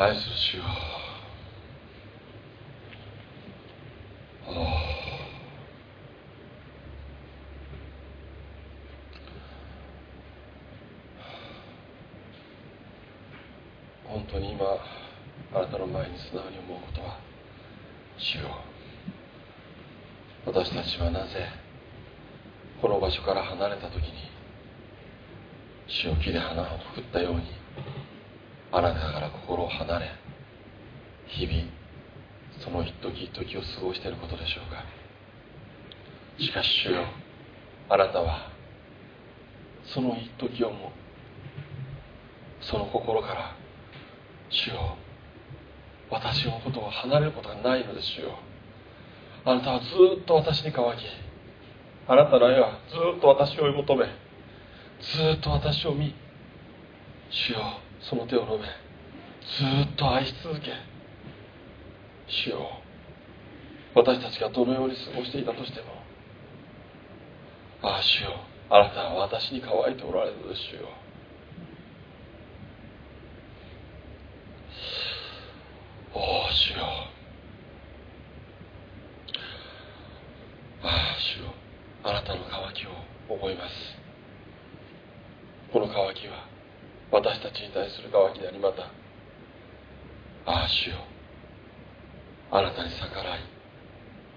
愛する主よ。本当に今あなたの前に素直に思うことは主よ。私たちはなぜこの場所から離れた時に主を木で花を振ったようにあなたから心を離れ日々その一時一時を過ごしていることでしょうか。しかし主よあなたはその一時をもその心から主よ私のことを離れることがないのですよ。あなたはずっと私に乾きあなたの愛はずっと私を追い求めずっと私を見主よその手を述べずっと愛し続け。主よ。私たちがどのように過ごしていたとしても。ああ主よ。あなたは私に乾いておられるのです主よおお主よああ主よあなたの渇きを覚えますこの渇きは私たちに対する渇きでありまたああ主よあなたに逆らい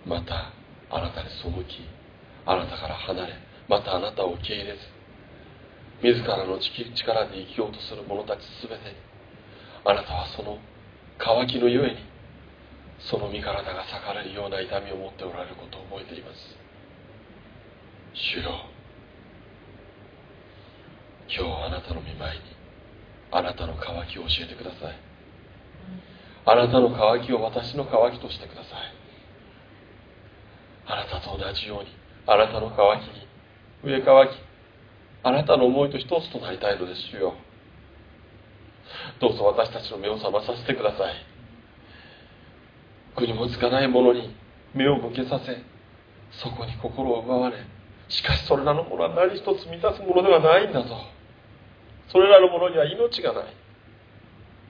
またあなたに背きあなたから離れまあなたを受け入れず自らの力で生きようとする者たち全てにあなたはその渇きのゆえにその身体が裂かれるような痛みを持っておられることを覚えています。主よ今日あなたの見舞いにあなたの渇きを教えてください。あなたの渇きを私の渇きとしてください。あなたと同じようにあなたの渇きに上乾きあなたの思いと一つとなりたいのですよ。どうぞ私たちの目を覚まさせてください。国もつかないものに目を向けさせそこに心を奪われしかしそれらのものは何一つ満たすものではないんだぞそれらのものには命がない。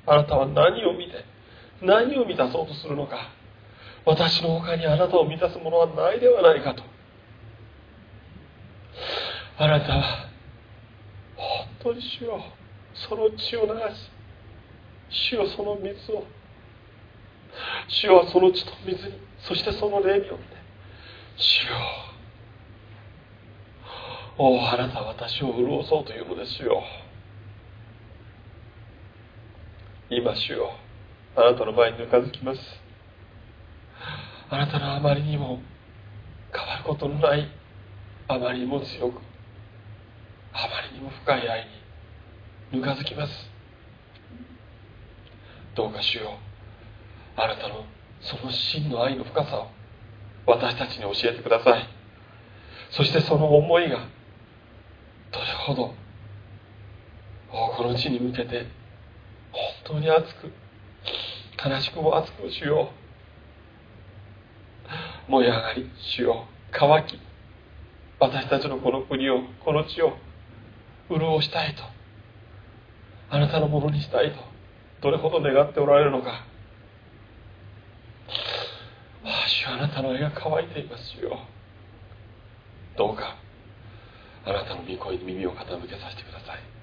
あなたは何を見て何を満たそうとするのか。私の他にあなたを満たすものはないではないかと。あなたは本当に主よその血を流し主よその水を主よその血と水にそしてその霊によって主よおおあなたは私を潤そうというのですよ。今主よあなたの前にぬかずきますあなたのあまりにも変わることのないあまりにも強くあまりにも深い愛にぬかずきます。どうかしよう。あなたのその真の愛の深さを私たちに教えてください。そしてその思いがどれほどこの地に向けて本当に熱く悲しくも熱くしよう。燃え上がりしよう。乾き私たちのこの国をこの地を潤したいと。あなたのものにしたいと。どれほど願っておられるのか。ああ主あなたの絵が乾いていますよ。どうかあなたの御声に耳を傾けさせてください。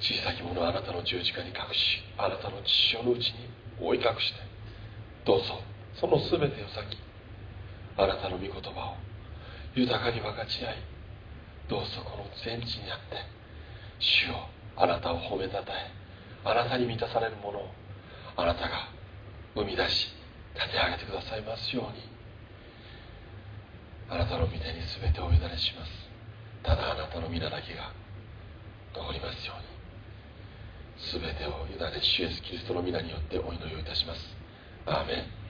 小さきものをあなたの十字架に隠しあなたの父親のうちに覆い隠してどうぞその全てを裂きあなたの御言葉を豊かに分かち合いどうぞこの全地にあって主をあなたを褒めたたえあなたに満たされるものをあなたが生み出し立て上げてくださいますように。あなたの御手に全てを委ねします。ただあなたの皆だけが残りますように。全てを委ね主イエスキリストの皆によってお祈りをいたします。アーメン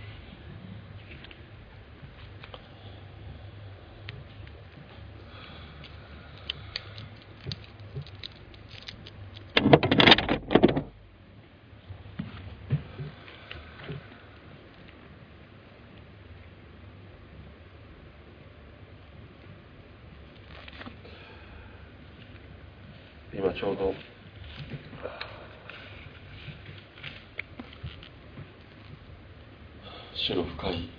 今ちょうど主の深い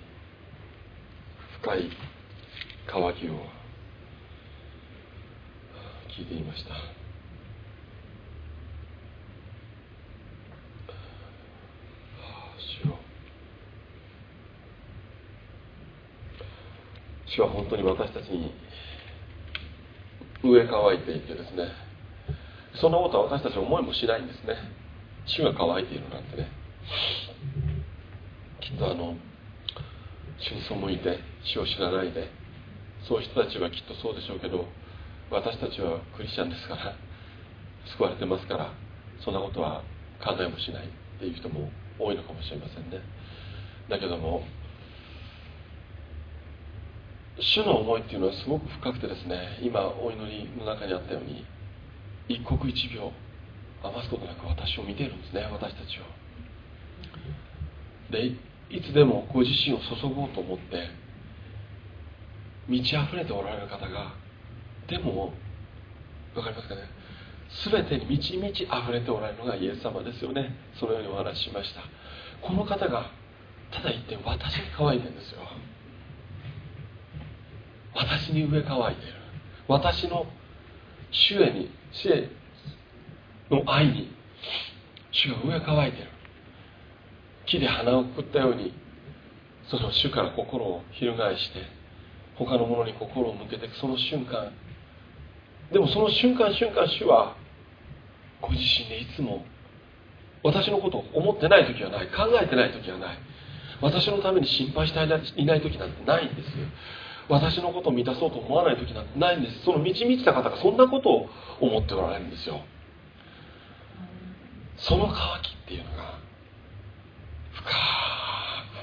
深い渇きを聞いていました。主主は本当に私たちに上乾いていてですね。そんなことは私たち思いもしないんですね。主が乾いているなんてね。とあの主に背いて主を知らないでそういう人たちはきっとそうでしょうけど私たちはクリスチャンですから 救われてますからそんなことは考えもしないっていう人も多いのかもしれませんね。だけども主の思いっていうのはすごく深くてですね今お祈りの中にあったように一刻一秒余すことなく私を見ているんですね私たちを。でいつでもご自身を注ごうと思って満ち溢れておられる方がでも分かりますかね？全てに満ち満ち溢れておられるのがイエス様ですよね。そのようにお話ししました。この方がただ一点私に乾いてるんですよ。私に上乾いてる私の主へに主への愛に主が上乾いてる木で花をくくったようにその主から心を翻して他のものに心を向けていくその瞬間。でもその瞬間瞬間主はご自身でいつも私のことを思ってない時はない。考えてない時はない。私のために心配していない時なんてないんですよ。私のことを満たそうと思わない時なんてないんです。その満ち満ちた方がそんなことを思っておられるんですよ。その渇き。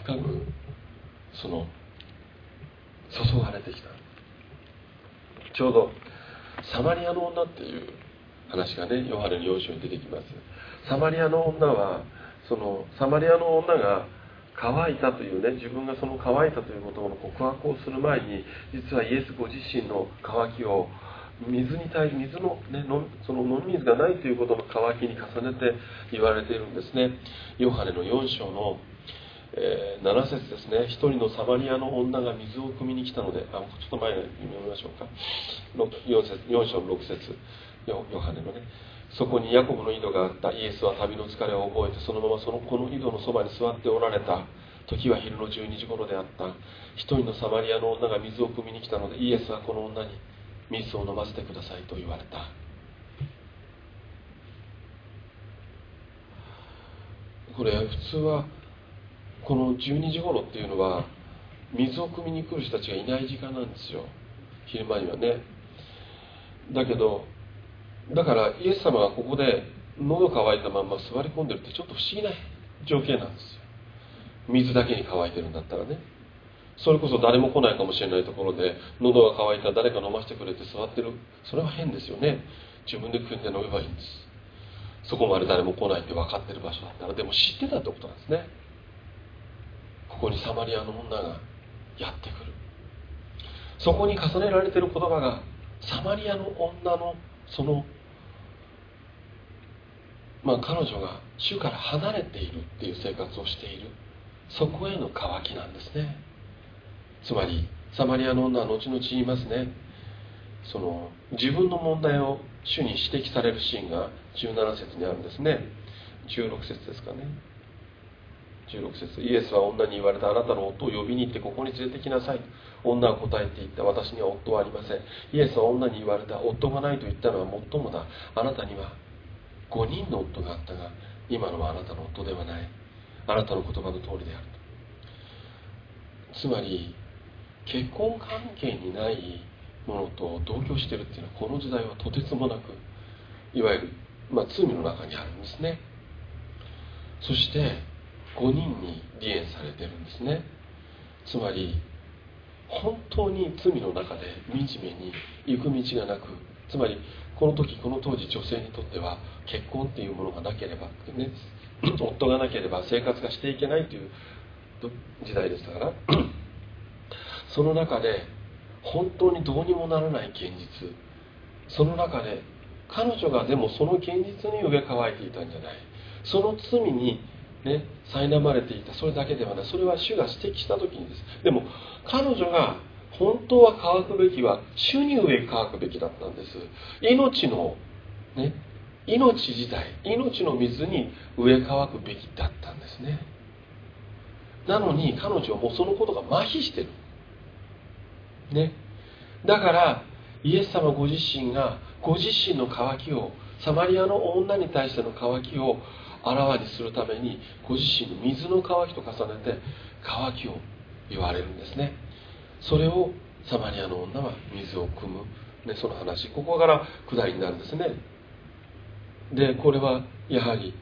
深くその注がれてきた。ちょうどサマリアの女っていう話がねヨハネの4章に出てきます。サマリアの女はそのサマリアの女が乾いたというね自分がその乾いたということの告白をする前に実はイエスご自身の渇きを水に対水の,、ね、その飲み水がないということの渇きに重ねて言われているんですね。ヨハネの4章の、えー、7節ですね。一人のサマリアの女が水を汲みに来たのであちょっと前に読みましょうか。4, 節4章の6節。ヨハネのね。そこにヤコブの井戸があった。イエスは旅の疲れを覚えてそのままそのこの井戸のそばに座っておられた。時は昼の12時頃であった。一人のサマリアの女が水を汲みに来たのでイエスはこの女に水を飲ませてくださいと言われた。これ普通はこの12時頃っていうのは水を汲みに来る人たちがいない時間なんですよ。昼間にはね。だけどだからイエス様がここで喉乾いたまんま座り込んでるってちょっと不思議な条件なんですよ。水だけに乾いてるんだったらね。それこそ誰も来ないかもしれないところで喉が渇いたら誰か飲ませてくれて座ってる。それは変ですよね。自分で汲んで飲めばいいんです。そこまで誰も来ないって分かってる場所だったらでも知ってたってことなんですね。ここにサマリアの女がやってくる。そこに重ねられてる言葉がサマリアの女のそのまあ、彼女が主から離れているっていう生活をしている。そこへの渇きなんですね。つまりサマリアの女は後々言いますね。その自分の問題を主に指摘されるシーンが17節にあるんですね。16節ですかね。16節。イエスは女に言われたあなたの夫を呼びに行ってここに連れてきなさい。女は答えていった。私には夫はありません。イエスは女に言われた夫がないと言ったのはもっともだ。あなたには5人の夫があったが今のはあなたの夫ではない。あなたの言葉の通りであると。つまり結婚関係にないものと同居してるっていうのはこの時代はとてつもなくいわゆる、まあ、罪の中にあるんですね。そして5人に離縁されてるんですね。つまり本当に罪の中で惨めに行く道がなくつまりこの時この当時女性にとっては結婚っていうものがなければ、ね、夫がなければ生活がしていけないという時代でしたからその中で本当にどうにもならない現実。その中で彼女がでもその現実に上乾いていたんじゃない。その罪にね苛まれていた。それだけではない。それは主が指摘した時にです。でも彼女が本当は乾くべきは主に植え乾くべきだったんです。命のね命自体命の水に植え乾くべきだったんですね。なのに彼女はもうそのことが麻痺してる。ね。だからイエス様ご自身がご自身の渇きをサマリアの女に対しての渇きをあらわにするためにご自身の水の渇きと重ねて渇きを言われるんですね。それをサマリアの女は水を汲む、ね、その話。ここから下りになるんですね。でこれはやはり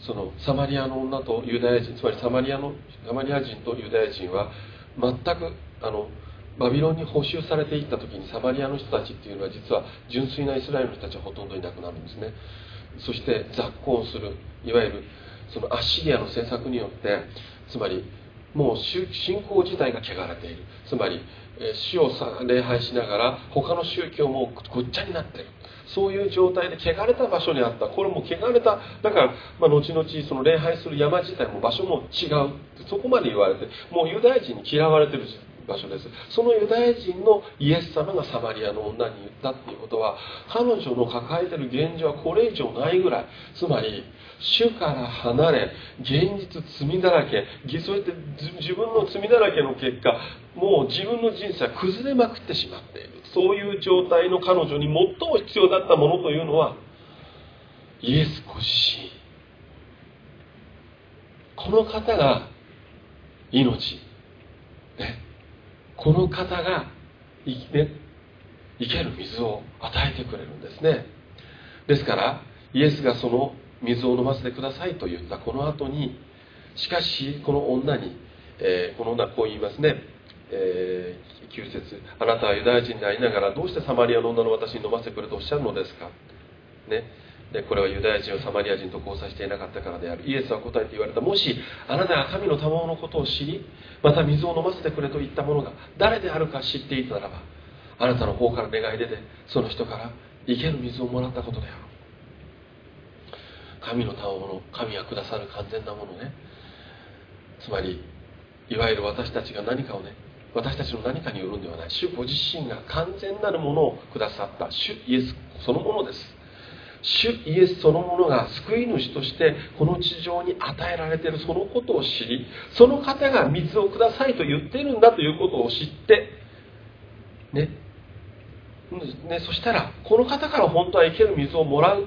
そのサマリアの女とユダヤ人つまりサマリアのサマリア人とユダヤ人は全くあのバビロンに補修されていった時にサマリアの人たちっていうのは実は純粋なイスラエルの人たちはほとんどいなくなるんですね。そして雑行する。いわゆるそのアッシリアの政策によってつまりもう信仰自体が汚れている。つまり死を礼拝しながら他の宗教もごっちゃになっている。そういう状態で汚れた場所にあった。これも汚れた。だから、まあ、後々その礼拝する山自体も場所も違うそこまで言われてもうユダヤ人に嫌われてる場所です。そのユダヤ人のイエス様がサマリアの女に言ったっていうことは彼女の抱えてる現状はこれ以上ないぐらい。つまり主から離れ現実罪だらけそうやって自分の罪だらけの結果もう自分の人生は崩れまくってしまっている。そういう状態の彼女に最も必要だったものというのはイエスご自身。この方が命。ね。この方が生き,、ね、生ける水を与えてくれるんですね。ですからイエスがその水を飲ませてくださいと言ったこの後にしかしこの女に、えー、この女はこう言いますね、えー、9節あなたはユダヤ人でありながらどうしてサマリアの女の私に飲ませてくれとおっしゃるのですか、ね、でこれはユダヤ人をサマリア人と交際していなかったからである。イエスは答えて言われた。もしあなたが神の賜のことを知りまた水を飲ませてくれと言った者が誰であるか知っていたならばあなたの方から願い出てその人から生ける水をもらったことである。神の賜物神がくださる完全なものね。つまりいわゆる私たちが何かをね私たちの何かによるんではない。主ご自身が完全なるものをくださった。主イエスそのものです。主イエスそのものが救い主としてこの地上に与えられているそのことを知りその方が水をくださいと言っているんだということを知ってね。ねそしたらこの方から本当は生ける水をもらう。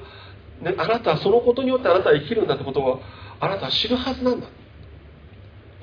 ね、あなたはそのことによってあなたは生きるんだってことをあなたは知るはずなんだ。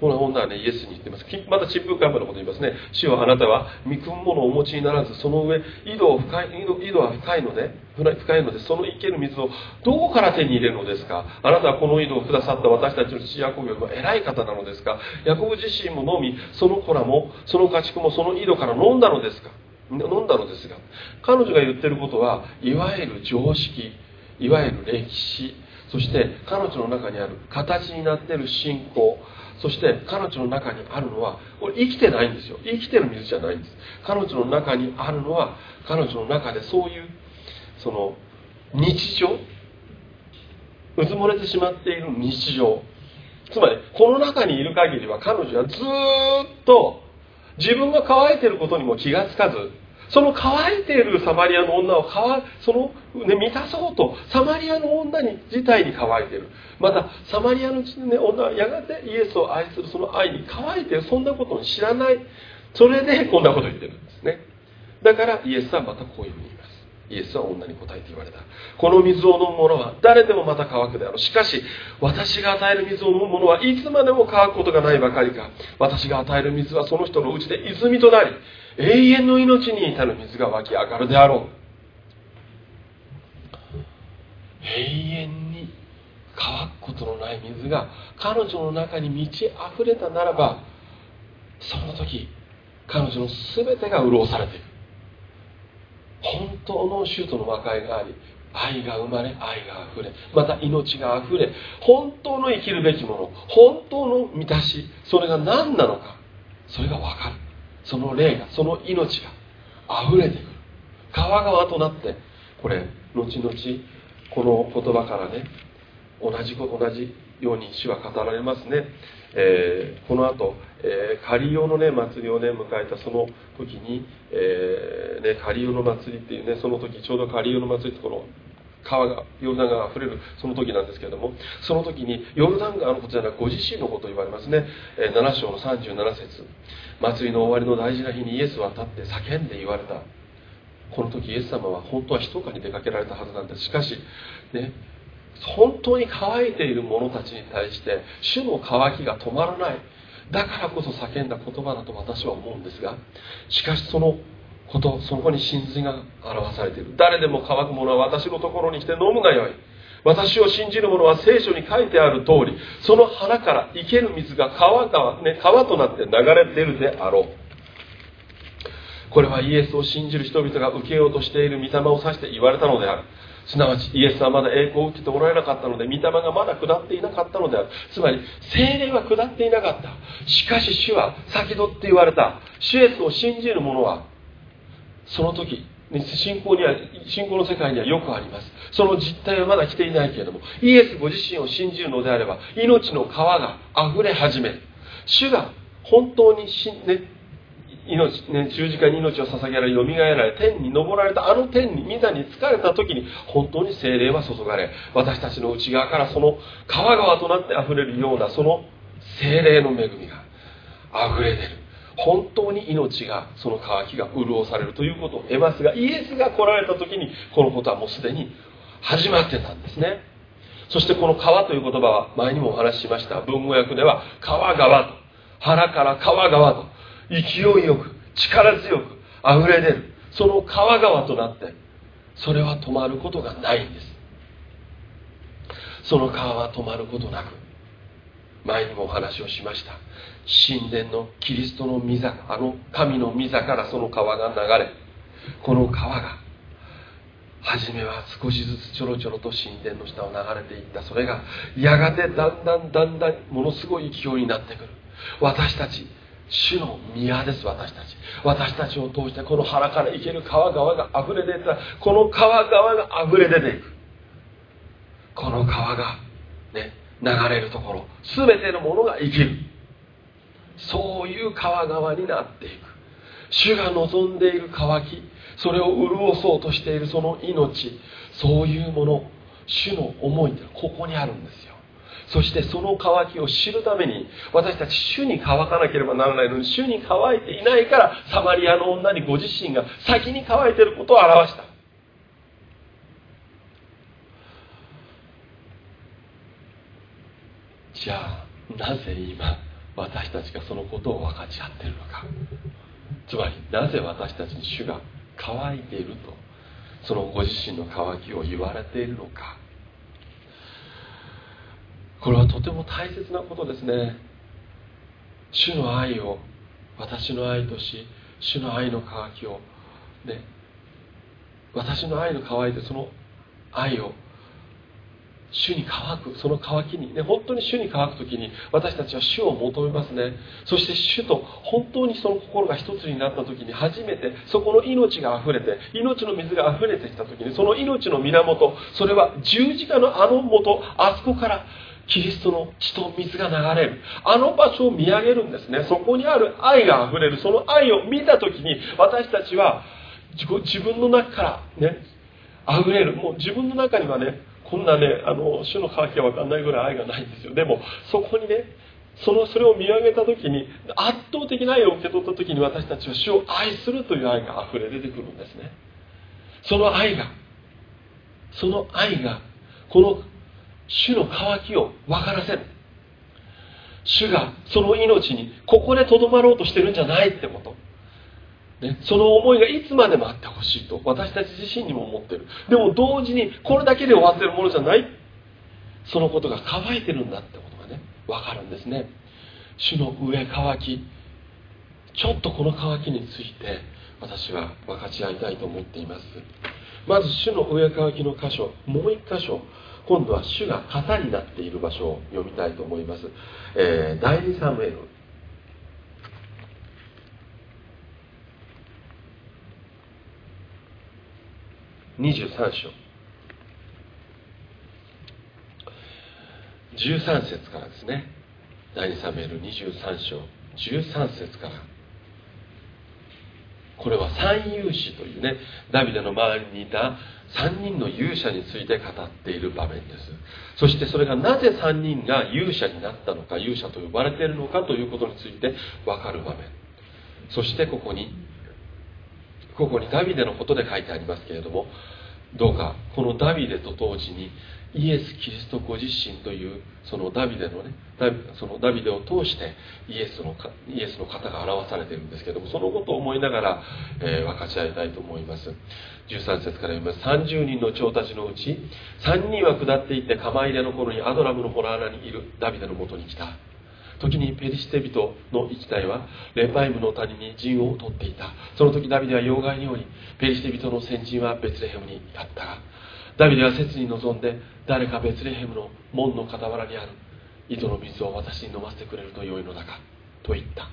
この女はねイエスに言ってます。また新聞カンパのこと言いますね。主はあなたは見組むものをお持ちにならずその上井戸深い井戸は深いので深いのでその生ける水をどこから手に入れるのですか？あなたはこの井戸をくださった私たちの父ヤコブよりも偉い方なのですか？ヤコブ自身も飲みその子らもその家畜もその井戸から飲んだのですか？飲んだのですが彼女が言ってることはいわゆる常識いわゆる歴史そして彼女の中にある形になっている信仰そして彼女の中にあるのはこれ生きてないんですよ。生きてる水じゃないんです。彼女の中にあるのは彼女の中でそういうその日常うずもれてしまっている日常。つまりこの中にいる限りは彼女はずっと自分が乾いてることにも気がつかずその乾いているサマリアの女をその、ね、満たそうとサマリアの女に自体に乾いている。またサマリアの、ね、女はやがてイエスを愛するその愛に乾いている。そんなことを知らない。それでこんなことを言ってるんですね。だからイエスはまたこういうふうに言います。イエスは女に答えて言われた。この水を飲む者は誰でもまた乾くであろう。しかし私が与える水を飲む者はいつまでも乾くことがないばかりか。私が与える水はその人のうちで泉となり永遠の命に至る水が湧き上がるであろう。永遠に乾くことのない水が彼女の中に満ち溢れたならばその時彼女の全てが潤されていく。本当の主との和解があり愛が生まれ愛があふれまた命があふれ本当の生きるべきもの本当の満たしそれが何なのかそれが分かる。その霊がその命が溢れてくる。川川となってこれ後々この言葉からね同じ同じように主は語られますね、えー、この後、えー、カリオのね祭りをね迎えたその時に、えー、ね、カリオの祭りっていうねその時ちょうどカリオの祭りってこの川がヨルダン川が溢れるその時なんですけれどもその時にヨルダン川のことじゃなくご自身のことを言われますね、え7章の37節。祭りの終わりの大事な日にイエスは立って叫んで言われた。この時イエス様は本当は密かに出かけられたはずなんです。しかしね本当に乾いている者たちに対して主の渇きが止まらない。だからこそ叫んだ言葉だと私は思うんですがしかしそのことそこに真髄が表されている。誰でも乾く者は私のところに来て飲むがよい。私を信じる者は聖書に書いてある通りその腹から生ける水が川川、ね、川となって流れてるであろう。これはイエスを信じる人々が受けようとしている御霊を指して言われたのである。すなわちイエスはまだ栄光を受けておられなかったので御霊がまだ下っていなかったのである。つまり精霊は下っていなかった。しかし主は先取って言われた。主イエスを信じる者はその時信仰には信仰の世界にはよくありますその実態はまだ来ていないけれどもイエスご自身を信じるのであれば命の川が溢れ始める主が本当にし、ね、命、ね、十字架に命を捧げられ、蘇られ、天に昇られたあの天に、御座に疲れた時に、本当に精霊は注がれ、私たちの内側からその川々となって溢れるような、その精霊の恵みが溢れ出る。本当に命が、その渇きが潤されるということを得ますが、イエスが来られた時に、このことはもうすでに始まってたんですね。そしてこの川という言葉は前にもお話ししました。文語訳では川川と、腹から川川と、勢いよく力強く溢れ出るその川々となってそれは止まることがないんですその川は止まることなく前にもお話をしました。神殿のキリストの御座あの神の御座からその川が流れこの川が初めは少しずつちょろちょろと神殿の下を流れていった。それがやがてだんだんだんだんものすごい勢いになってくる。私たち主の宮です私たち。私たちを通してこの腹から生ける川川が溢れ出た。この川川が溢れ出ていく。この川が流れるところ。全てのものが生きる。そういう川川になっていく。主が望んでいる渇きそれを潤そうとしているその命。そういうもの。主の思いってここにあるんですよ。そしてその渇きを知るために私たち主に乾かなければならないのに主に乾いていないからサマリアの女にご自身が先に乾いていることを表した。じゃあなぜ今私たちがそのことを分かち合っているのか。つまりなぜ私たちに主が乾いているとそのご自身の渇きを言われているのか。これはとても大切なことですね。主の愛を私の愛とし主の愛の渇きをね私の愛の乾いてその愛を主に乾くその乾きに。ね本当に主に乾く時に私たちは主を求めますね。そして主と本当にその心が一つになった時に初めてそこの命が溢れて命の水が溢れてきた時にその命の源それは十字架のあの元あそこからキリストの血と水が流れる。あの場所を見上げるんですね。そこにある愛があふれる。その愛を見た時に私たちは自分の中からね溢れる。もう自分の中にはねこんなねあの主の渇きは分かんないぐらい愛がないんですよ。でもそこにねそのそれを見上げた時に圧倒的な愛を受け取った時に私たちは主を愛するという愛が溢れ出てくるんですね。その愛がその愛がこの主の渇きを分からせる。主がその命にここでとどまろうとしてるんじゃないってこと、ね、その思いがいつまでもあってほしいと私たち自身にも思ってる。でも同時にこれだけで終わってるものじゃない。そのことが乾いてるんだってことがね分かるんですね。主の上乾きちょっとこの乾きについて私は分かち合いたいと思っています。まず主の上乾きの箇所もう一箇所今度は主が型になっている場所を読みたいと思います、えー、第2サムエル。23章。13節からですね。第2サムエル23章。13節から。これは三勇士というねダビデの周りにいた3人の勇者について語っている場面です。そしてそれがなぜ3人が勇者になったのか勇者と呼ばれているのかということについて分かる場面。そしてここにここにダビデのことで書いてありますけれどもどうかこのダビデと同時にイエス・キリストご自身というそのダビデのねそのダビデを通してイエスのイエスの方が表されているんですけどもそのことを思いながら、えー、分かち合いたいと思います。13節から読みます。30人の長たちのうち3人は下っていって釜入れの頃にアドラムの洞穴にいるダビデのもとに来た。時にペリシテ人の一隊はレパイムの谷に陣を取っていた。その時ダビデは要害におりペリシテ人の先陣はベツレヘムにあった。がダビデは切に望んで誰かベツレヘムの門の傍らにある。井戸の水を私に飲ませてくれると良いのだかと言った。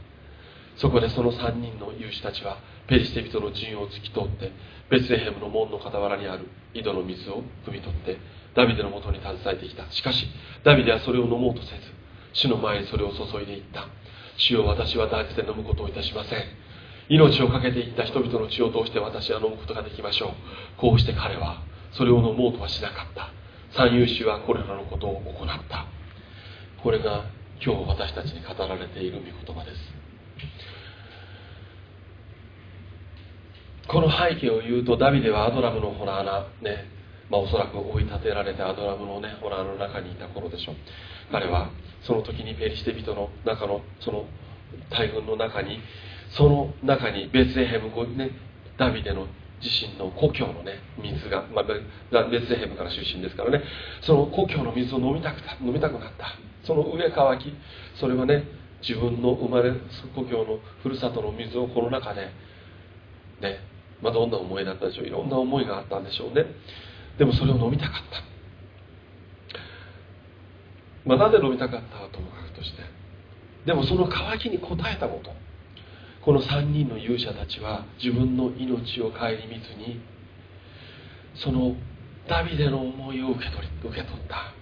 そこでその3人の勇士たちはペリシテ人の陣を突き通ってベツレヘムの門の傍らにある。井戸の水を汲み取ってダビデのもとに携えてきた。しかしダビデはそれを飲もうとせず主の前にそれを注いでいった。主よ私は大事で飲むことをいたしません。命を懸けていった人々の血を通して私は飲むことができましょう。こうして彼はそれを飲もうとはしなかった。三遊士はこれらのことを行った。これが今日私たちに語られている御言葉です。この背景を言うとダビデはアドラムのホラー穴ねまあ、おそらく追い立てられてアドラムのねホラーの中にいた頃でしょう。彼はその時にペリシテ人の中のその大軍の中にその中にベツレヘム、ね、ダビデの自身の故郷のね水が、まあ、ベツレヘムから出身ですからね。その故郷の水を飲みたくた飲みたくなった。その上乾きそれはね自分の生まれ故郷のふるさとの水をこの中でねまあ、どんな思いだったでしょう。いろんな思いがあったんでしょうね。でもそれを飲みたかった。まあ、なぜ飲みたかったかともかくとしてでもその渇きに応えたこと。この3人の勇者たちは自分の命を顧みずにそのダビデの思いを受け取り受け取った。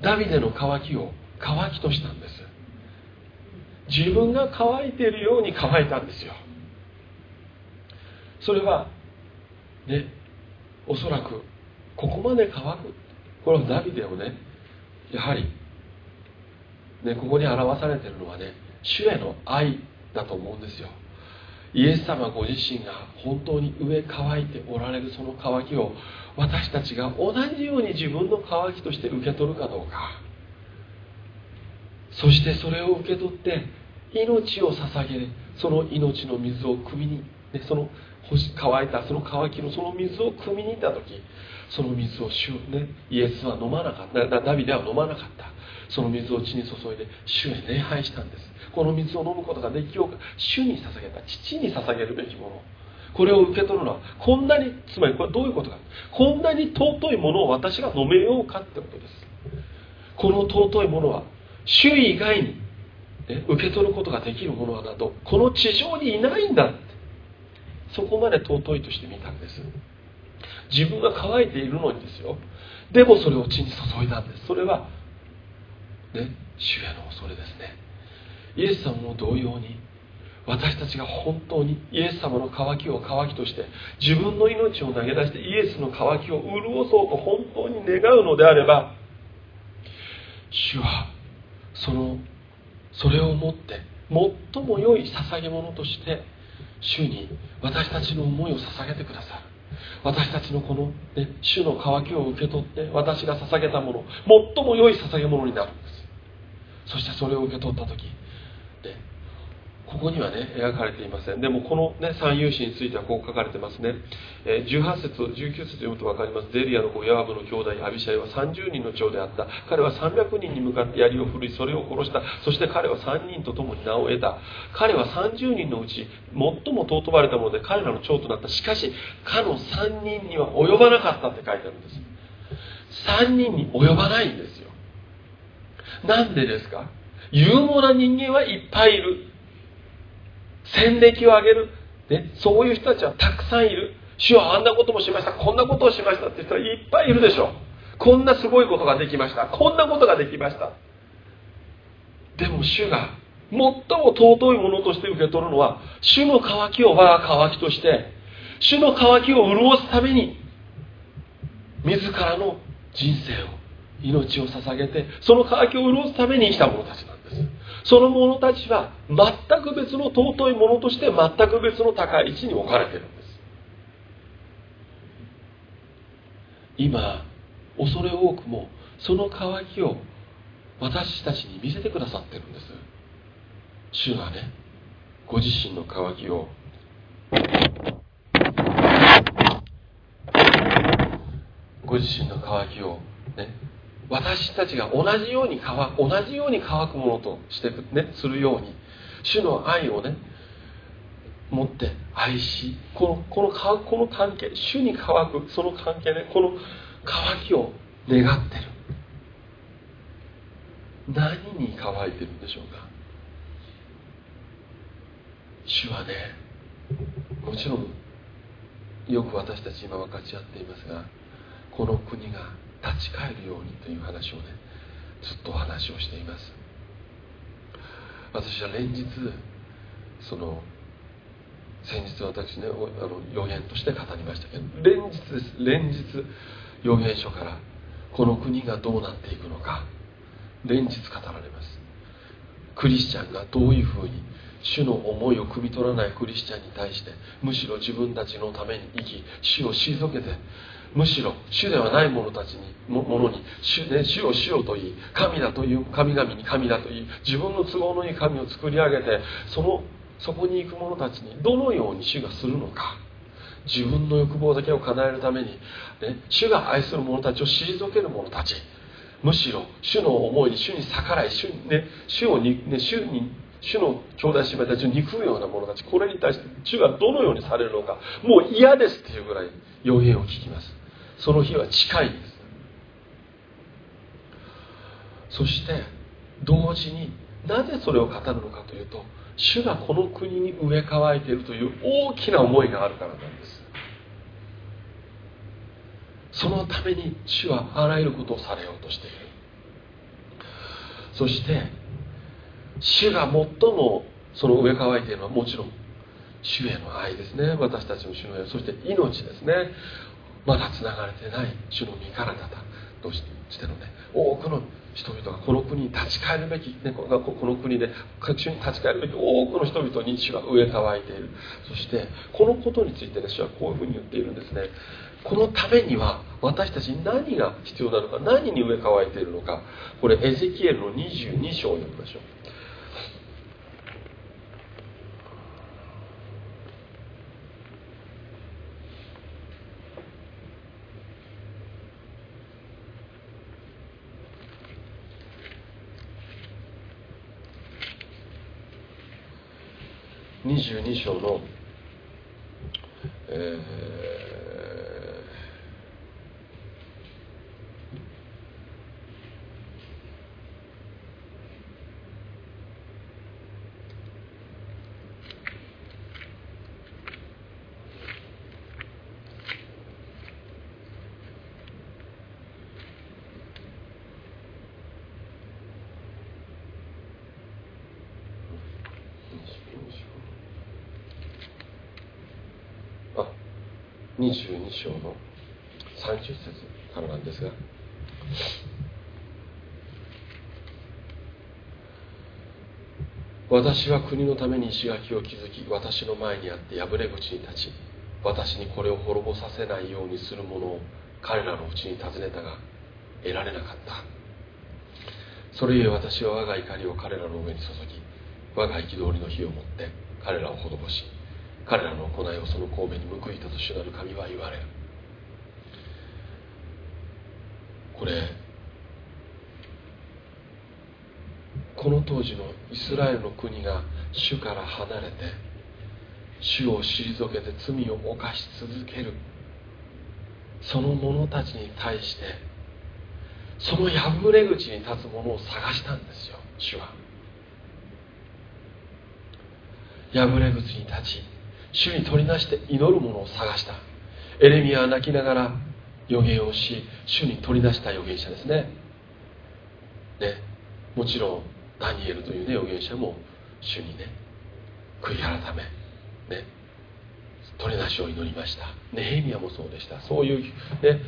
ダビデの渇きを渇きとしたんです。自分が乾いているように乾いたんですよ。それはねおそらくここまで乾く。これはダビデをねやはり、ね、ここに表されてるのはね主への愛だと思うんですよ。イエス様ご自身が本当に上乾いておられるその渇きを私たちが同じように自分の渇きとして受け取るかどうか。そしてそれを受け取って命を捧げその命の水を汲みに、ね、その乾いたその渇きのその水を汲みに行った時その水を主、ね、イエスは飲まなかったダビデは飲まなかった。その水を血に注いで主へ礼拝したんです。この水を飲むことができようか。主に捧げた父に捧げるべきもの。これを受け取るのはこんなにつまりこれどういうことか。こんなに尊いものを私が飲めようかってことです。この尊いものは主以外に、ね、受け取ることができるものはなどこの地上にいないんだそこまで尊いとして見たんです。自分が乾いているのにですよ。でもそれを血に注いだんです。それはね主への恐れですね。イエス様も同様に私たちが本当にイエス様の渇きを渇きとして自分の命を投げ出してイエスの渇きを潤そうと本当に願うのであれば主はそのそれをもって最も良い捧げ物として主に私たちの思いを捧げてくださる。私たちのこの、ね、主の渇きを受け取って私が捧げたもの最も良い捧げ物になるんです。そしてそれを受け取った時ここにはね描かれていません。でもこの、ね、三勇士についてはこう書かれてますね、えー、18節19節読むと分かります。ゼリアの子ヤワブの兄弟アビシャイは30人の長であった。彼は300人に向かって槍を振りそれを殺した。そして彼は3人と共に名を得た。彼は30人のうち最も尊ばれたもので彼らの長となった。しかしかの3人には及ばなかったって書いてあるんです。3人に及ばないんですよ。なんでですか？有望な人間はいっぱいいる。戦歴を上げる、ね、そういう人たちはたくさんいる。主はあんなこともしました。こんなことをしましたって人はいっぱいいるでしょう。こんなすごいことができました。こんなことができました。でも主が最も尊いものとして受け取るのは主の渇きを我が渇きとして主の渇きを潤すために自らの人生を命を捧げてその渇きを潤すために生きた者たちなんその者たちは全く別の尊いものとして全く別の高い位置に置かれているんです。今恐れ多くもその渇きを私たちに見せてくださってるんです。主がねご自身の渇きを。ご自身の渇きをね私たちが同じように乾く同じように乾くものとして、ね、するように主の愛をね持って愛しこのこのこの関係主に乾くその関係でこの乾きを願ってる。何に乾いてるんでしょうか。主はねもちろんよく私たち今分かち合っていますがこの国が立ち返るようにという話をねずっとお話をしています。私は連日その先日私ねあの予言として語りましたけど連日です。連日予言書からこの国がどうなっていくのか連日語られます。クリスチャンがどういうふうに主の思いを汲み取らないクリスチャンに対してむしろ自分たちのために生き主を退けてむしろ主ではない者たちにものに主,、ね、主を主よと言い神だという神々に神だと言い自分の都合のいい神を作り上げてそのそこに行く者たちにどのように主がするのか。自分の欲望だけを叶えるために、ね、主が愛する者たちを退ける者たち。むしろ主の思いに主に逆らい主,、ね、主をに、ね、主に主の兄弟姉妹たちを憎むような者たち。これに対して主がどのようにされるのか。もう嫌ですっていうぐらい予言を聞きます。その日は近いです。そして同時になぜそれを語るのかというと主がこの国に植え替えているという大きな思いがあるからなんです。そのために主はあらゆることをされようとしている。そして主が最もその植え替えているのはもちろん主への愛ですね。私たちの主の愛そして命ですね。まだつながれてない。主の身体だとしてのね多くの人々がこの国に立ち返るべき、ね、この国で各地に立ち返るべき多くの人々に主は植え替えている。そしてこのことについて、ね、主はこういうふうに言っているんですねこのためには私たちに何が必要なのか何に植え替えているのかこれエゼキエルの22章を読みましょう。22章の、え22章の30節からなんですが。私は国のために石垣を築き私の前にあって破れ口に立ち私にこれを滅ぼさせないようにする者を彼らのうちに尋ねたが得られなかった。それゆえ私は我が怒りを彼らの上に注ぎ我が憤りの火を持って彼らを滅ぼし彼らの行いをその神戸に報いたと主なる神は言われるこれこの当時のイスラエルの国が主から離れて主を退けて罪を犯し続けるその者たちに対してその破れ口に立つ者を探したんですよ主は破れ口に立ち主に取りなして祈る者を探した。エレミアは泣きながら予言をし主に取り出した預言者ですね。ね。もちろんダニエルというね預言者も主にね悔い改めね。取り出しを祈りました。ネヘミヤもそうでした。そういう、ね、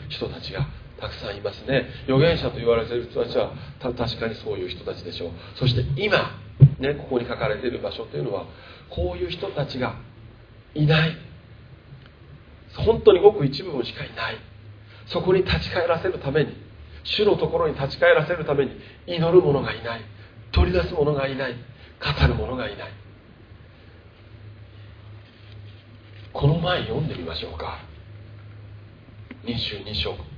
人たちがたくさんいますね。預言者と言われている人たちは確かにそういう人たちでしょう。そして今、ね、ここに書かれている場所というのはこういう人たちがいない。本当にごく一部分しかいない。そこに立ち返らせるために主のところに立ち返らせるために祈る者がいない。取り出す者がいない。語る者がいない。この前読んでみましょうか。22章。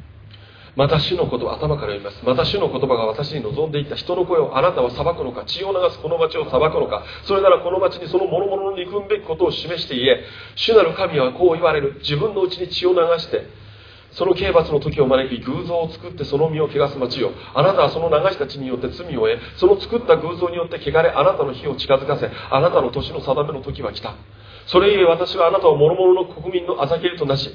また主の言葉頭から言います。また主の言葉が私に望んでいた。人の声をあなたは裁くのか。血を流すこの町を裁くのか。それならこの町にその諸々の憎むべきことを示して言え。主なる神はこう言われる。自分のうちに血を流して。その刑罰の時を招き偶像を作ってその身を汚す町よあなたはその流した血によって罪を得その作った偶像によって汚れあなたの火を近づかせ。あなたの年の定めの時は来た。それゆえ私はあなたを諸々の国民のあざけりとなし。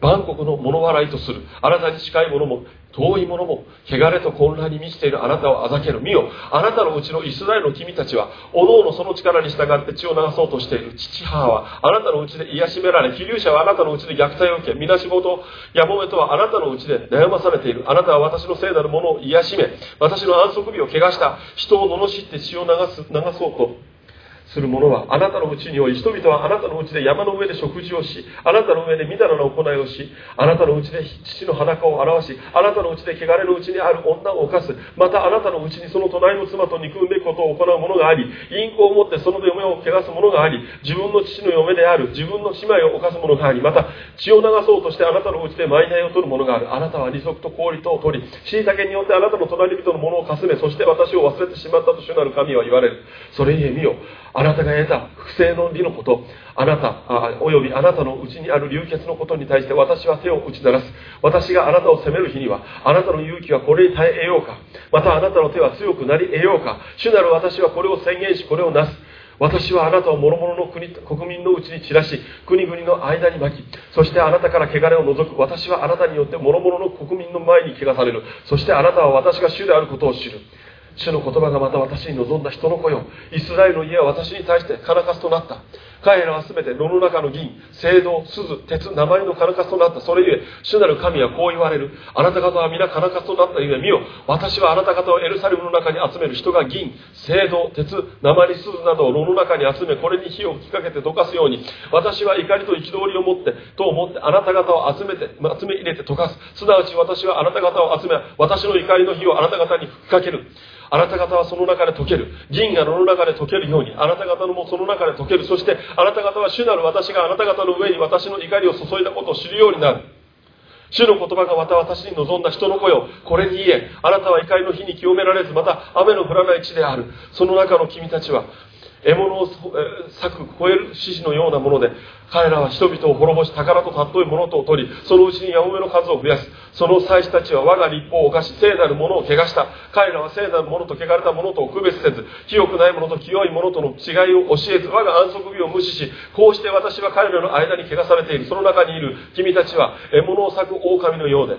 万国の物笑いとする。あなたに近い者も遠い者も汚れと混乱に満ちているあなたをあざける見よ。あなたのうちのイスラエルの君たちはおのおのその力に従って血を流そうとしている。父母はあなたのうちで癒しめられ飛流者はあなたのうちで虐待を受けみなしごとやもめとはあなたのうちで悩まされている。あなたは私の聖なるものを癒しめ私の安息日を汚した。人を罵って血を流す流そうと。する者はあなたのうちにおい人々はあなたのうちで山の上で食事をしあなたの上でみだらな行いをしあなたのうちで父の裸を表しあなたのうちで汚れのうちにある女を犯す。またあなたのうちにその隣の妻と憎むべきことを行う者があり陰行を持ってその嫁を汚す者があり自分の父の嫁である自分の姉妹を犯す者がありまた血を流そうとしてあなたのうちで舞台を取る者がある。あなたは利息と氷とを取り椎茸によってあなたの隣人のものをかすめそして私を忘れてしまったと主なる神は言われる。それゆえ見よあなたが得た不正の利のことあなたおよびあなたのうちにある流血のことに対して私は手を打ち鳴らす。私があなたを責める日にはあなたの勇気はこれに耐え得ようか。またあなたの手は強くなり得ようか。主なる私はこれを宣言しこれをなす。私はあなたを諸々の国国民のうちに散らし国々の間に巻きそしてあなたから汚れを除く。私はあなたによって諸々の国民の前に汚される。そしてあなたは私が主であることを知る。主の言葉がまた私に望んだ人の子よ。イスラエルの家は私に対して金かすとなった。彼らは全て炉の中の銀青銅鈴鉄鉛の金かすとなった。それゆえ主なる神はこう言われる。あなた方は皆金かすとなったゆえ見よ私はあなた方をエルサレムの中に集める人が銀青銅鉄鉛鈴などを炉の中に集めこれに火を吹きかけて溶かすように私は怒りと憤りを持ってと思ってあなた方を集めて集め入れて溶かすすなわち私はあなた方を集め私の怒りの火をあなた方に吹きかける。あなた方はその中で溶ける。銀が炉の中で溶けるようにあなた方のもその中で溶ける。そしてあなた方は主なる私があなた方の上に私の怒りを注いだことを知るようになる。主の言葉がまた私に望んだ人の声をこれに言えあなたは怒りの日に清められずまた雨の降らない地である。その中の君たちは獲物を裂く吠える獅子のようなもので彼らは人々を滅ぼし宝と尊いものとを取りそのうちにヤモメの数を増やすその祭司たちは我が立法を犯し聖なるものを汚した。彼らは聖なるものと汚れたものとを区別せず清くないものと清いものとの違いを教えず我が安息日を無視しこうして私は彼らの間に汚されている。その中にいる君たちは獲物を裂く狼のようで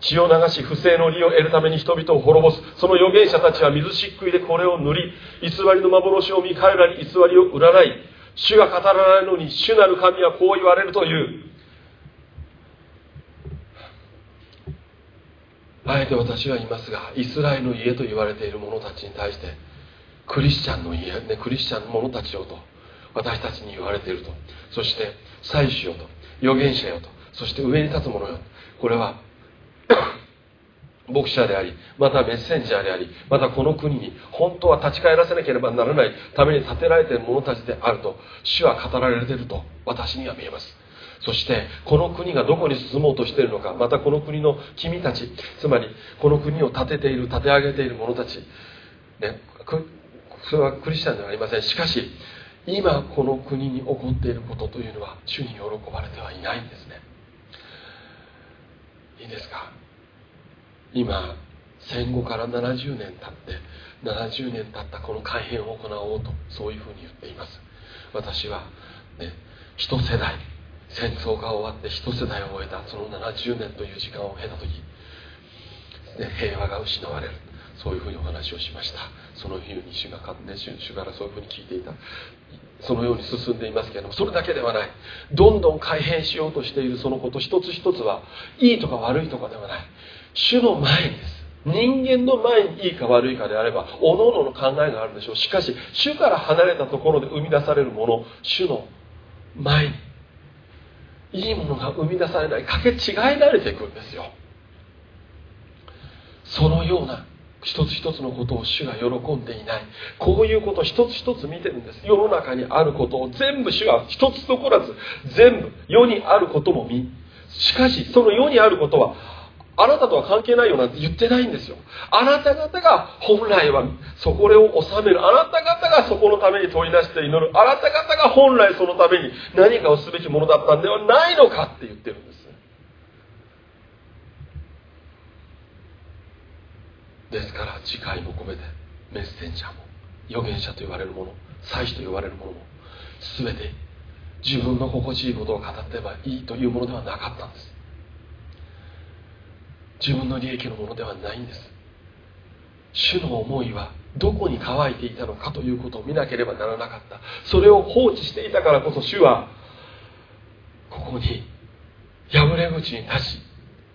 血を流し不正の利を得るために人々を滅ぼす。その預言者たちは水しっくいでこれを塗り偽りの幻を見彼らに偽りを占い。主が語らないのに主なる神はこう言われるという。あえて私は言いますがイスラエルの家と言われている者たちに対してクリスチャンの家、ね、クリスチャンの者たちよと私たちに言われていると。そして祭司よと預言者よと。そして上に立つ者よ。これは牧者でありまたメッセンジャーでありまたこの国に本当は立ち返らせなければならないために建てられている者たちであると主は語られていると私には見えます。そしてこの国がどこに進もうとしているのかまたこの国の君たちつまりこの国を建てている建て上げている者たち、ね、それはクリスチャンではありません。しかし今この国に起こっていることというのは主に喜ばれてはいないんです。いいですか？今戦後から70年経って70年経ったこの改変を行おうとそういうふうに言っています。私はね一世代戦争が終わって一世代を終えたその70年という時間を経た時平和が失われる。そういうふうにお話をしました。その日に主が、ね、主からそういうふうに聞いていた。そのように進んでいますけれどもそれだけではない。どんどん改変しようとしているそのこと一つ一つはいいとか悪いとかではない。主の前にです。人間の前にいいか悪いかであれば各々の考えがあるでしょう。しかし主から離れたところで生み出されるもの主の前にいいものが生み出されないかけ違えられていくんですよ。そのような一つ一つのことを主が喜んでいない。こういうことを一つ一つ見てるんです。世の中にあることを全部主は一つ残らず全部世にあることも見。しかしその世にあることはあなたとは関係ないよなんて言ってないんですよ。あなた方が本来はそこを収める。あなた方がそこのために問い出して祈る。あなた方が本来そのために何かをすべきものだったんではないのかって言ってるんです。ですから次回も込めてメッセンジャーも預言者と言われるもの祭司と言われるものも全て自分の心地いいことを語ってばいいというものではなかったんです。自分の利益のものではないんです。主の思いはどこに乾いていたのかということを見なければならなかった。それを放置していたからこそ主はここに破れ口に立ち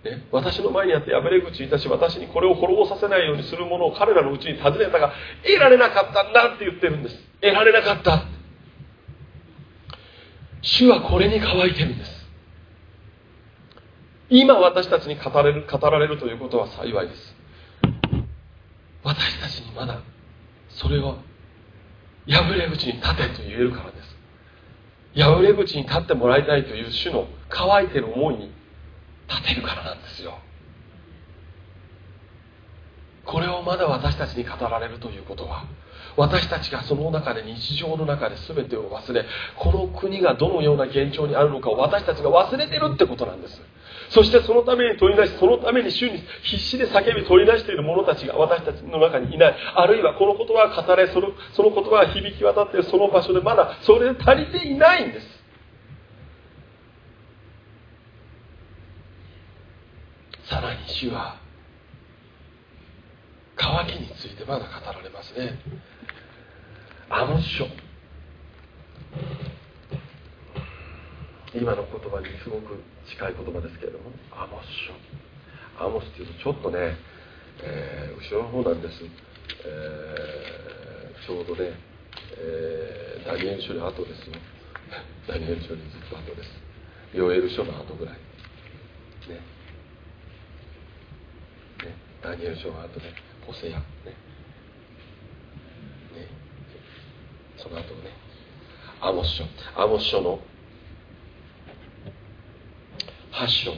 ね、私の前にあって破れ口に立ち私にこれを滅ぼさせないようにするものを彼らのうちに尋ねたが得られなかったんだって言ってるんです。得られなかった。主はこれに乾いてるんです。今私たちに語れる語られるということは幸いです。私たちにまだそれを破れ口に立てと言えるからです。破れ口に立ってもらいたいという主の乾いてる思いに立てるからなんですよ。これをまだ私たちに語られるということは私たちがその中で日常の中で全てを忘れこの国がどのような現状にあるのかを私たちが忘れてるってことなんです。そしてそのために取り出しそのために主に必死で叫び取り出している者たちが私たちの中にいない。あるいはこの言葉が語れそのその言葉が響き渡っているその場所でまだそれで足りていないんです。さらに主は乾きについてまだ語られますね。アモス書。今の言葉にすごく近い言葉ですけれどもアモス書。アモスっていうとちょっとね、えー、後ろの方なんです、えー、ちょうどね、えー、ダニエル書の後です。よダニエル書にずっと後です。ヨエル書の後ぐらい。ね。ダニエル書の後でホセアね。ね。その後ね。アモス書アモス書の8章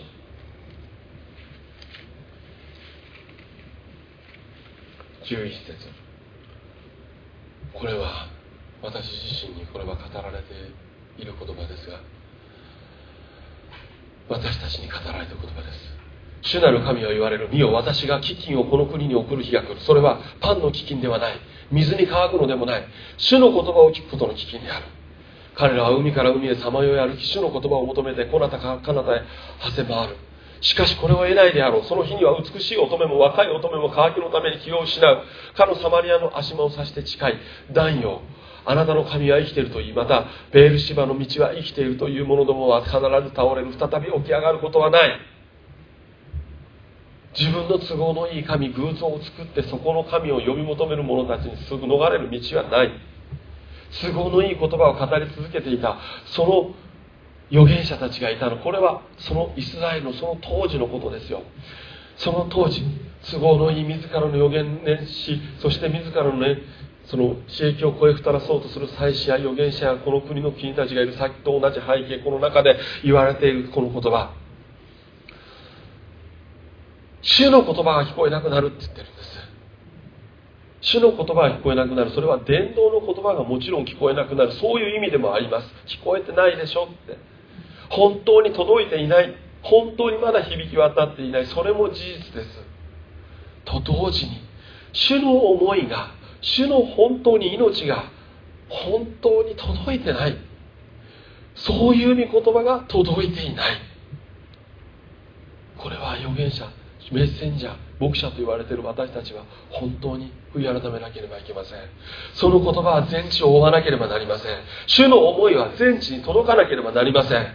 11節。これは私自身にこれは語られている言葉ですが私たちに語られた言葉です。主なる神は言われる見よ私が飢饉をこの国に送る日が来る。それはパンの飢饉ではない。水に乾くのでもない。主の言葉を聞くことの飢饉である。彼らは海から海へさまよい歩き主の言葉を求めてこなたか彼方へ馳せ回る。しかしこれを得ないであろう。その日には美しい乙女も若い乙女も乾きのために気を失う。かのサマリアの足間を指して近い。男よあなたの神は生きていると言いまたベールシバの道は生きているという者どもは必ず倒れる。再び起き上がることはない。自分の都合のいい神偶像を作ってそこの神を呼び求める者たちにすぐ逃れる道はない。都合のいい言葉を語り続けていたその預言者たちがいたの。これはそのイスラエルのその当時のことですよ。その当時都合のいい自らの預言年しそして自らのねその刺激を超えたらそうとする祭司や預言者やこの国の君たちがいる。先と同じ背景この中で言われているこの言葉。主の言葉が聞こえなくなるって言ってるんです。主の言葉が聞こえなくなる。それは伝道の言葉がもちろん聞こえなくなる。そういう意味でもあります。聞こえてないでしょって。本当に届いていない。本当にまだ響き渡っていない。それも事実です。と同時に主の思いが主の本当に命が本当に届いてない。そういう御言葉が届いていない。これは預言者メッセンジャー牧者と言われている私たちは本当に悔い改めなければいけません。その言葉は全地を追わなければなりません。主の思いは全地に届かなければなりません。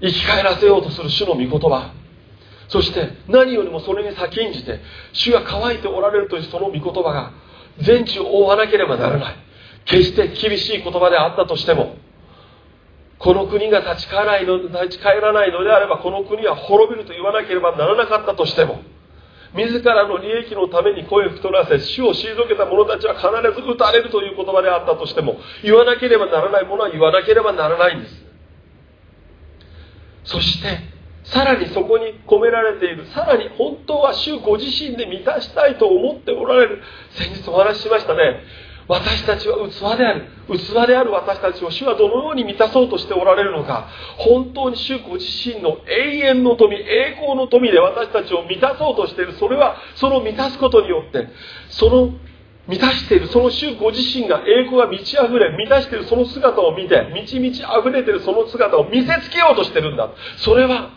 生き返らせようとする主の御言葉。そして何よりもそれに先んじて主が乾いておられるというその御言葉が全地を覆わなければならない。決して厳しい言葉であったとしてもこの国が立ち返らないの立ち返らないのであればこの国は滅びると言わなければならなかったとしても自らの利益のために声を太らせ主を退けた者たちは必ず打たれるという言葉であったとしても言わなければならないものは言わなければならないんです。そしてさらにそこに込められているさらに本当は主ご自身で満たしたいと思っておられる先日お話ししましたね。私たちは器である。器である私たちを主はどのように満たそうとしておられるのか。本当に主ご自身の永遠の富栄光の富で私たちを満たそうとしている。それはその満たすことによってその満たしているその主ご自身が栄光が満ち溢れ満たしているその姿を見て満ち満ち溢れているその姿を見せつけようとしてるんだ。それは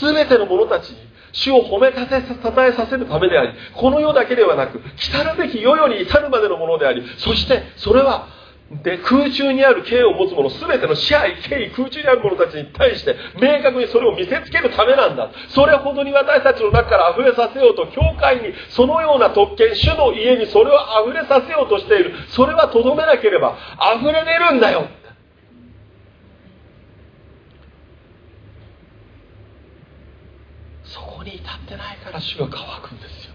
全ての者たちに主を褒めたせたえさせるためでありこの世だけではなく来たるべき世より至るまでのものでありそしてそれはで空中にある刑を持つ者全ての支配権威空中にある者たちに対して明確にそれを見せつけるためなんだ。それほどに私たちの中から溢れさせようと教会にそのような特権主の家にそれを溢れさせようとしている。それはとどめなければ溢れ出るんだよそこに至ってないから主が乾くんですよ。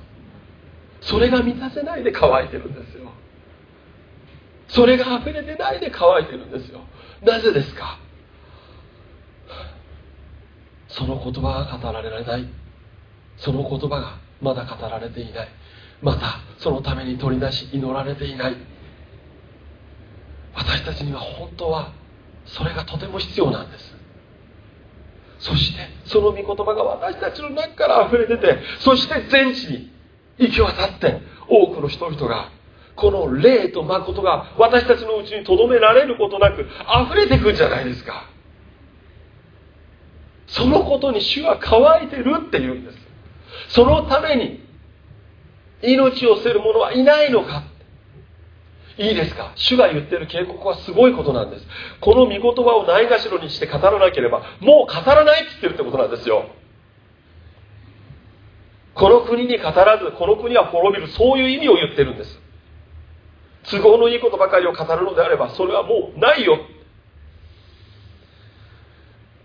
それが満たせないで乾いてるんですよ。それが溢れてないで乾いてるんですよ。なぜですか？その言葉が語られない。その言葉がまだ語られていない。またそのために取り出し祈られていない。私たちには本当はそれがとても必要なんです。そしてその御言葉が私たちの中から溢れ出てそして全地に行き渡って多くの人々がこの霊と誠が私たちのうちにとどめられることなく溢れてくんじゃないですか。そのことに主は乾いてるっていうんです。そのために命を捨てる者はいないのか。いいですか？主が言ってる警告はすごいことなんです。この御言葉をないがしろにして語らなければもう語らないって言ってるってことなんですよ。この国に語らずこの国は滅びるそういう意味を言ってるんです。都合のいいことばかりを語るのであればそれはもうないよ。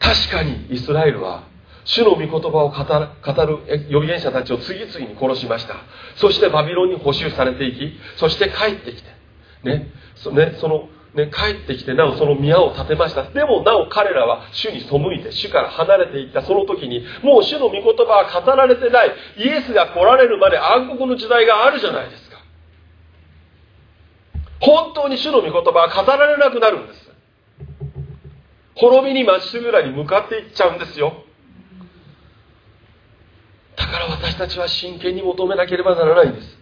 確かにイスラエルは主の御言葉を語る預言者たちを次々に殺しました。そしてバビロンに捕囚されていきそして帰ってきてねそねそのね、帰ってきてなおその宮を建てました。でもなお彼らは主に背いて主から離れていった。その時にもう主の御言葉は語られてない。イエスが来られるまで暗黒の時代があるじゃないですか。本当に主の御言葉は語られなくなるんです。滅びにまっしぐらに向かっていっちゃうんですよ。だから私たちは真剣に求めなければならないんです。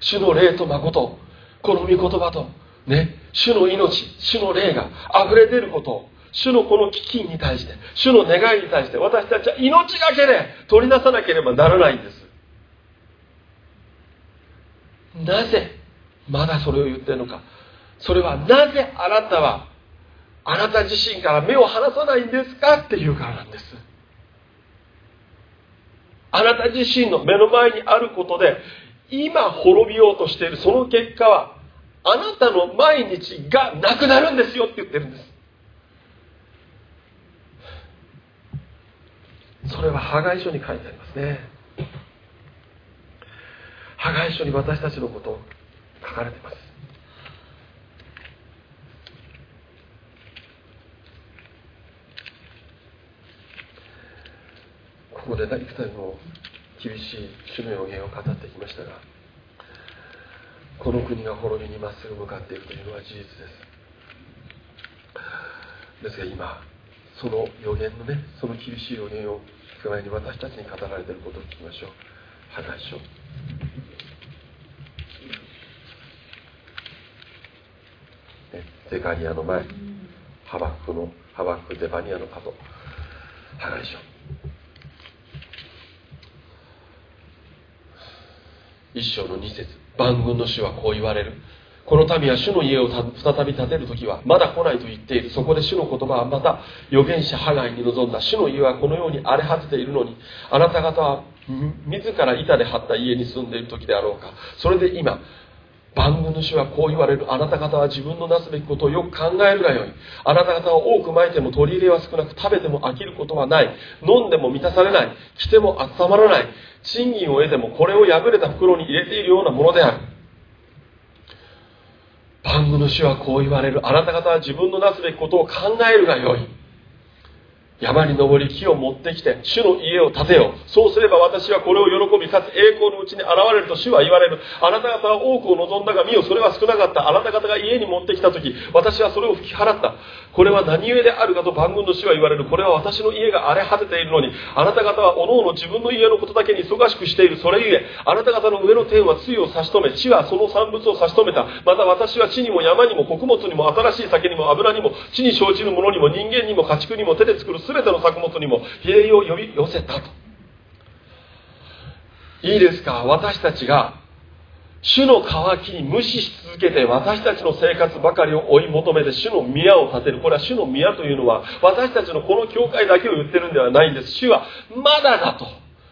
主の霊と誠。この御言葉とね主の命主の霊が溢れ出ることを主のこの飢饉に対して主の願いに対して私たちは命がけで取り出さなければならないんです。なぜまだそれを言ってるのか。それはなぜあなたはあなた自身から目を離さないんですか？っていうからなんです。あなた自身の目の前にあることで今滅びようとしているその結果はあなたの毎日がなくなるんですよって言ってるんです。それは破壊書に書いてありますね。破壊書に私たちのこと書かれています。ここで幾多の厳しい主の予言を語ってきましたがこの国が滅びにまっすぐ向かっていくというのは事実です。ですが今その予言のねその厳しい予言を聞く前に私たちに語られていることを聞きましょう。破壊書ゼカリアの前ハバックのハバックゼバニアのパトハガイ書一章の二節。万軍の主はこう言われる。この民は主の家を再び建てる時はまだ来ないと言っている。そこで主の言葉はまた預言者ハガイに臨んだ。主の家はこのように荒れ果てているのに。あなた方は自ら板で張った家に住んでいる時であろうか。それで今万軍主はこう言われる。あなた方は自分のなすべきことをよく考えるがよい。あなた方は多くまいても取り入れは少なく食べても飽きることはない。飲んでも満たされない。着ても温まらない。賃金を得てもこれを破れた袋に入れているようなものである。万軍主はこう言われる。あなた方は自分のなすべきことを考えるがよい。山に登り木を持ってきて主の家を建てよう。そうすれば私はこれを喜びかつ栄光のうちに現れると主は言われる。あなた方は多くを望んだが見よそれは少なかった。あなた方が家に持ってきた時私はそれを吹き払った。これは何故であるかと万軍の主は言われる。これは私の家が荒れ果てているのにあなた方はおのおの自分の家のことだけに忙しくしている。それゆえあなた方の上の天は露を差し止め地はその産物を差し止めた。また私は地にも山にも穀物にも新しい酒にも油にも地に生じるものにも人間にも家畜にも手で作る全ての作物にも比例を呼び寄せたと。いいですか？私たちが主の渇きに無視し続けて私たちの生活ばかりを追い求めて主の宮を建てる。これは主の宮というのは私たちのこの教会だけを言ってるんではないんです。主はまだだと。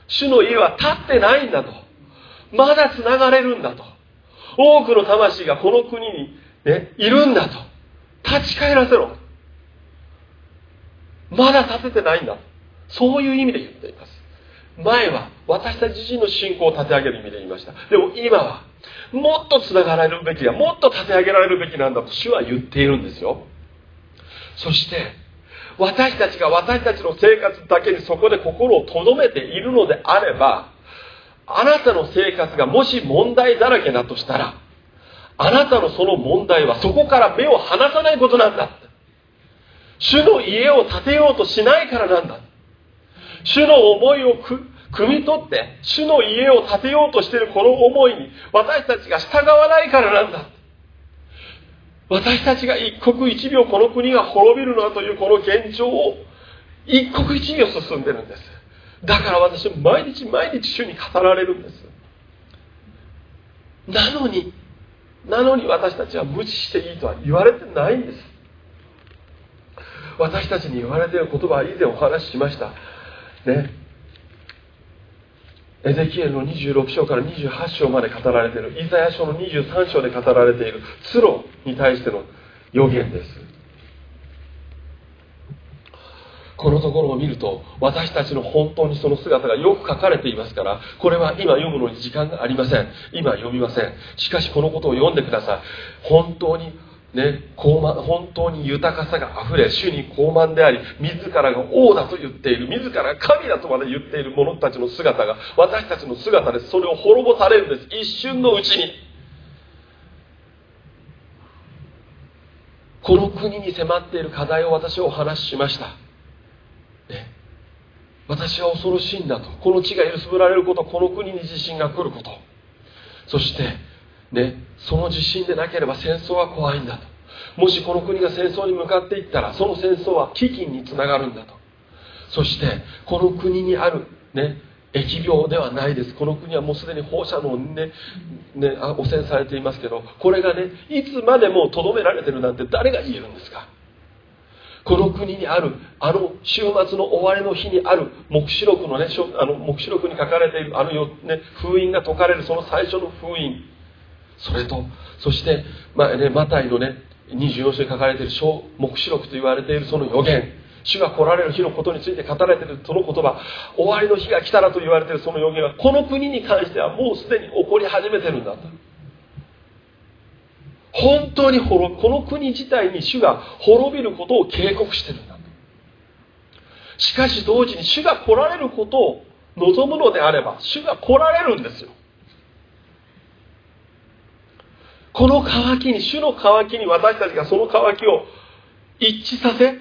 主の家は建ってないんだと。まだつながれるんだと。多くの魂がこの国に、ね、いるんだと。立ち返らせろ。まだ建ててないんだそういう意味で言っています。前は私たち自身の信仰を立て上げる意味で言いました。でも今はもっとつながられるべきだもっと立て上げられるべきなんだと主は言っているんですよ。そして私たちが私たちの生活だけにそこで心を留めているのであればあなたの生活がもし問題だらけだとしたらあなたのその問題はそこから目を離さないことなんだ主の家を建てようとしないからなんだ主の思いをく汲み取って主の家を建てようとしているこの思いに私たちが従わないからなんだ。私たちが一刻一秒この国が滅びるのだというこの現状を一刻一秒進んでるんです。だから私は毎日毎日主に語られるんです。なのになのに私たちは無視していいとは言われてないんです。私たちに言われている言葉は以前お話ししました。ね。エゼキエルの26章から28章まで語られている。イザヤ書の23章で語られている。ツロに対しての予言です。このところを見ると私たちの本当にその姿がよく書かれていますからこれは今読むのに時間がありません。今読みません。しかしこのことを読んでください。本当にね、高慢本当に豊かさがあふれ主に高慢であり自らが王だと言っている自らが神だとまで言っている者たちの姿が私たちの姿でそれを滅ぼされるんです。一瞬のうちに。この国に迫っている課題を私はお話ししました、ね、私は恐ろしいんだと。この地が揺すぶられることこの国に地震が来ること。そしてね、その地震でなければ戦争は怖いんだと。もしこの国が戦争に向かっていったらその戦争は飢饉につながるんだと。そしてこの国にある、ね、疫病ではないです。この国はもうすでに放射能にねね汚染されていますけどこれがねいつまでもとどめられてるなんて誰が言えるんですか。この国にあるあの週末の終わりの日にある黙示録のねあの黙示録に書かれているあのよ、ね、封印が解かれるその最初の封印。それとそして、まあね、マタイのね24章に書かれている小黙示録と言われているその予言。主が来られる日のことについて語られているその言葉。終わりの日が来たらと言われているその予言はこの国に関してはもうすでに起こり始めてるんだと。本当にこの国自体に主が滅びることを警告してるんだと。しかし同時に主が来られることを望むのであれば主が来られるんですよ。この渇きに主の渇きに私たちがその渇きを一致させ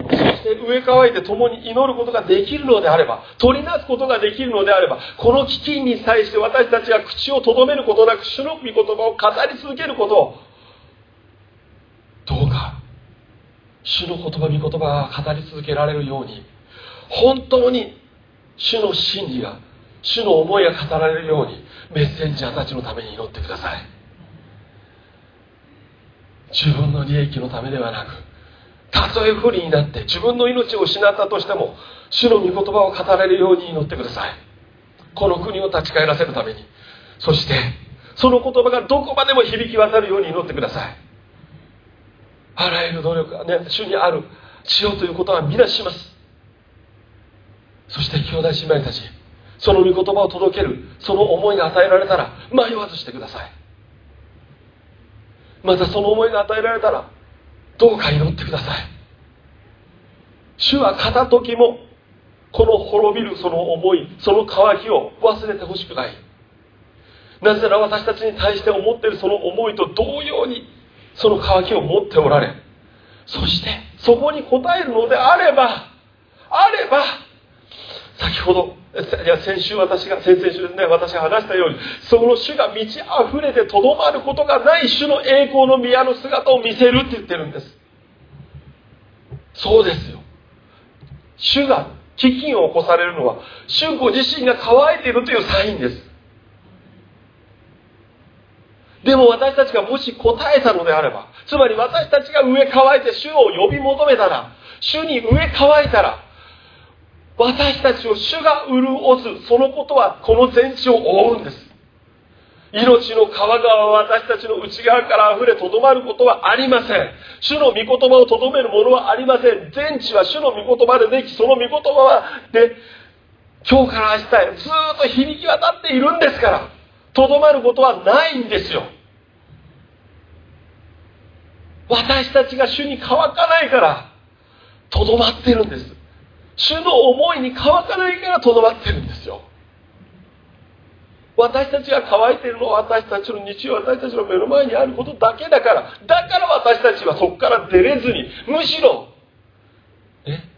そして上乾いて共に祈ることができるのであれば取りなすことができるのであればこの危機に際して私たちが口をとどめることなく主の御言葉を語り続けることをどうか主の言葉御言葉が語り続けられるように本当に主の真理が主の思いが語られるようにメッセンジャーたちのために祈ってください。自分の利益のためではなくたとえ不利になって自分の命を失ったとしても主の御言葉を語れるように祈ってください。この国を立ち返らせるために。そしてその言葉がどこまでも響き渡るように祈ってください。あらゆる努力がね主にあるしようということは皆します。そして兄弟姉妹たちその御言葉を届けるその思いが与えられたら迷わずしてください。またその思いが与えられたらどうか祈ってください。主は片時もこの滅びるその思いその渇きを忘れてほしくない。なぜなら私たちに対して思っているその思いと同様にその渇きを持っておられそしてそこに応えるのであればあれば先ほどいや先週私が先々週ですね私が話したようにその主が満ち溢れてとどまることがない主の栄光の宮の姿を見せるって言ってるんです。そうですよ。主が飢饉を起こされるのは主ご自身が乾いているというサインです。でも私たちがもし答えたのであればつまり私たちが上乾いて主を呼び求めたら主に上乾いたら私たちを主が潤すそのことはこの全地を覆うんです。命の川川は私たちの内側から溢れとどまることはありません。主の御言葉をとどめるものはありません。全地は主の御言葉でできその御言葉はで今日から明日へずっと響き渡っているんですからとどまることはないんですよ。私たちが主に乾かないからとどまってるんです。主の思いに乾かないからとどまってるんですよ。私たちが乾いているのは私たちの日常私たちの目の前にあることだけだからだから私たちはそこから出れずにむしろね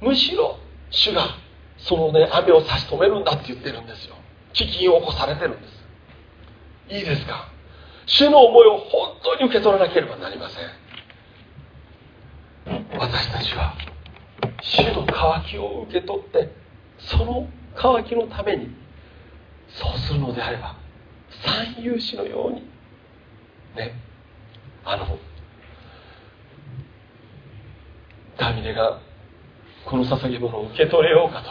むしろ主がそのね雨を差し止めるんだって言ってるんですよ。危機を起こされてるんです。いいですか？主の思いを本当に受け取らなければなりません。私たちは主の渇きを受け取ってその渇きのためにそうするのであれば三遊士のようにねあのダビデがこの捧げ物を受け取れようかと。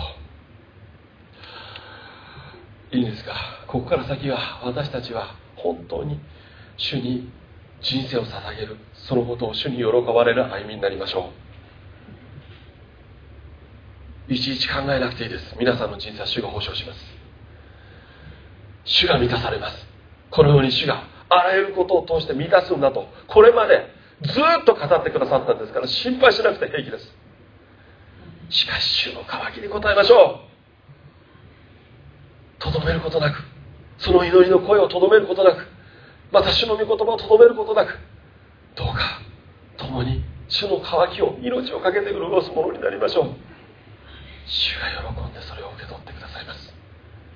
いいですか？ここから先は私たちは本当に主に人生を捧げる。そのことを主に喜ばれる歩みになりましょう。いちいち考えなくていいです。皆さんの人生は主が保証します。主が満たされます。このように主があらゆることを通して満たすんだと。これまでずっと語ってくださったんですから心配しなくて平気です。しかし主の渇きに応えましょう。とどめることなく。その祈りの声をとどめることなく。また主の御言葉をとどめることなく。どうか共に主の渇きを命を懸けて潤すものになりましょう。主が喜んでそれを受け取ってくださいます。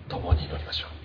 共に祈りましょう。